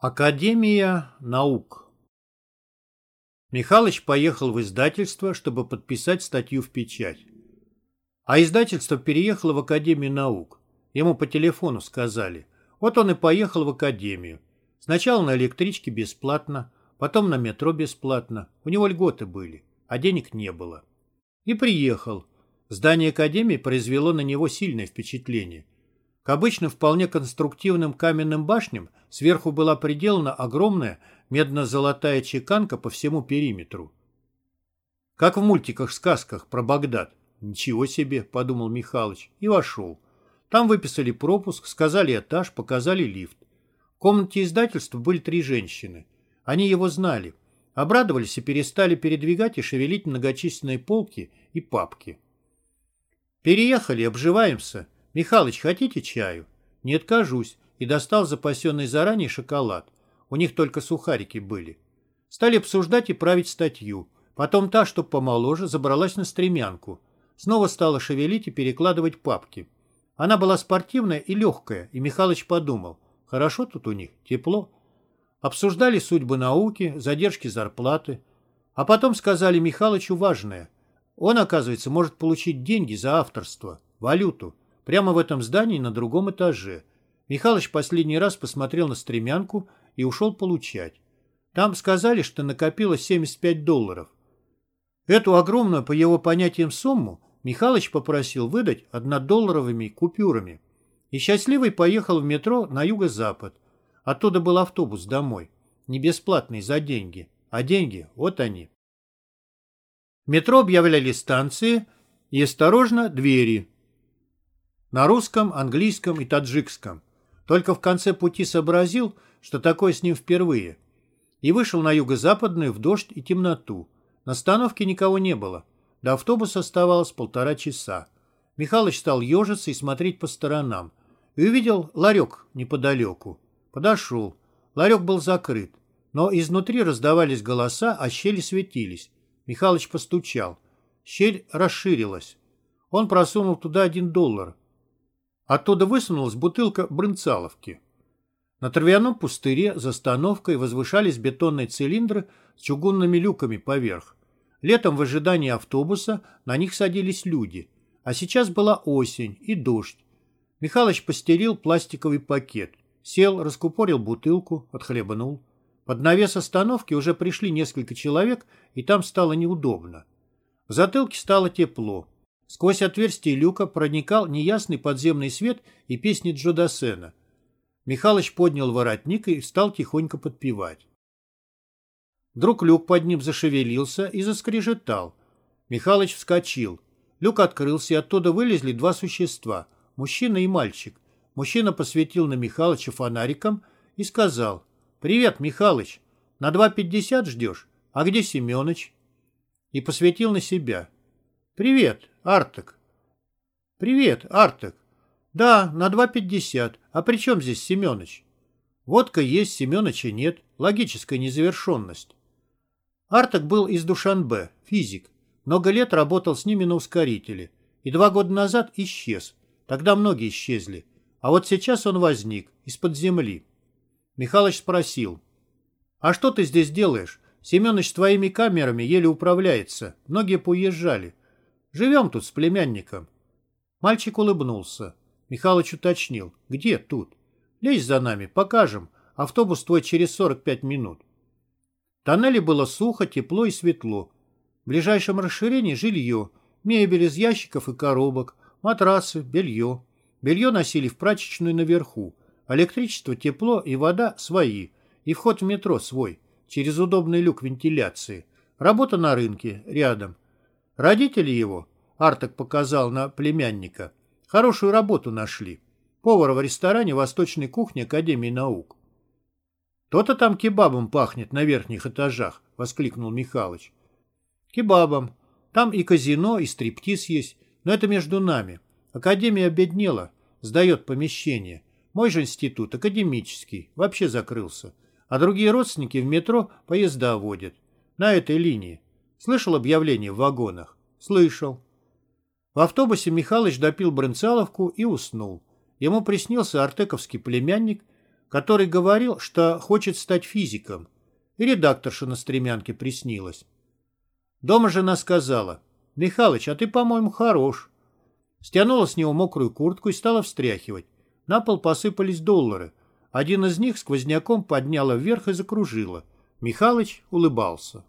Академия наук Михалыч поехал в издательство, чтобы подписать статью в печать. А издательство переехало в Академию наук. Ему по телефону сказали. Вот он и поехал в Академию. Сначала на электричке бесплатно, потом на метро бесплатно. У него льготы были, а денег не было. И приехал. Здание Академии произвело на него сильное впечатление – к обычно вполне конструктивным каменным башням сверху была приделана огромная медно-золотая чеканка по всему периметру. Как в мультиках-сказках про Багдад. «Ничего себе», — подумал Михалыч, и вошел. Там выписали пропуск, сказали этаж, показали лифт. В комнате издательства были три женщины. Они его знали. Обрадовались и перестали передвигать и шевелить многочисленные полки и папки. «Переехали, обживаемся», «Михалыч, хотите чаю?» «Не откажусь» и достал запасенный заранее шоколад. У них только сухарики были. Стали обсуждать и править статью. Потом та, что помоложе, забралась на стремянку. Снова стала шевелить и перекладывать папки. Она была спортивная и легкая, и Михалыч подумал, хорошо тут у них, тепло. Обсуждали судьбы науки, задержки зарплаты. А потом сказали Михалычу важное. Он, оказывается, может получить деньги за авторство, валюту. Прямо в этом здании на другом этаже. Михалыч последний раз посмотрел на стремянку и ушел получать. Там сказали, что накопилось 75 долларов. Эту огромную, по его понятиям, сумму Михалыч попросил выдать однодолларовыми купюрами. И счастливый поехал в метро на юго-запад. Оттуда был автобус домой. Не бесплатный, за деньги. А деньги, вот они. В метро объявляли станции и, осторожно, двери. На русском, английском и таджикском. Только в конце пути сообразил, что такое с ним впервые. И вышел на юго-западную в дождь и темноту. На остановке никого не было. До автобуса оставалось полтора часа. Михалыч стал ежиться и смотреть по сторонам. И увидел ларек неподалеку. Подошел. Ларек был закрыт. Но изнутри раздавались голоса, а щели светились. Михалыч постучал. Щель расширилась. Он просунул туда один доллар. Оттуда высунулась бутылка брынцаловки. На травяном пустыре за остановкой возвышались бетонные цилиндры с чугунными люками поверх. Летом в ожидании автобуса на них садились люди. А сейчас была осень и дождь. Михалыч постерил пластиковый пакет. Сел, раскупорил бутылку, отхлебнул. Под навес остановки уже пришли несколько человек, и там стало неудобно. В затылке стало тепло. Сквозь отверстие люка проникал неясный подземный свет и песни Джо Дассена. Михалыч поднял воротник и стал тихонько подпевать. Вдруг люк под ним зашевелился и заскрежетал. Михалыч вскочил. Люк открылся, и оттуда вылезли два существа – мужчина и мальчик. Мужчина посветил на Михалыча фонариком и сказал «Привет, Михалыч, на 2.50 ждешь? А где Семёныч?» И посветил на себя. «Привет, Артек». «Привет, Артек». «Да, на 2.50. А при чем здесь Семенович?» «Водка есть, Семеновича нет. Логическая незавершенность». Артек был из Душанбе, физик. Много лет работал с ними на ускорителе. И два года назад исчез. Тогда многие исчезли. А вот сейчас он возник, из-под земли. Михалыч спросил. «А что ты здесь делаешь? Семенович с твоими камерами еле управляется. Многие поуезжали. Живем тут с племянником». Мальчик улыбнулся. Михалыч уточнил. «Где тут?» «Лезь за нами, покажем. Автобус твой через 45 минут». В тоннеле было сухо, тепло и светло. В ближайшем расширении жилье, мебель из ящиков и коробок, матрасы, белье. Белье носили в прачечную наверху. Электричество, тепло и вода свои. И вход в метро свой, через удобный люк вентиляции. Работа на рынке, рядом. Родители его, Арток показал на племянника, хорошую работу нашли. Повара в ресторане восточной кухни Академии наук. «То-то там кебабом пахнет на верхних этажах», — воскликнул Михалыч. «Кебабом. Там и казино, и стриптиз есть, но это между нами. Академия обеднела, сдает помещение. Мой же институт, академический, вообще закрылся. А другие родственники в метро поезда водят. На этой линии. Слышал объявление в вагонах? Слышал. В автобусе Михалыч допил брынцаловку и уснул. Ему приснился артековский племянник. который говорил, что хочет стать физиком. И редакторша на стремянке приснилась. Дома жена сказала, «Михалыч, а ты, по-моему, хорош». Стянула с него мокрую куртку и стала встряхивать. На пол посыпались доллары. Один из них сквозняком подняла вверх и закружила. Михалыч улыбался.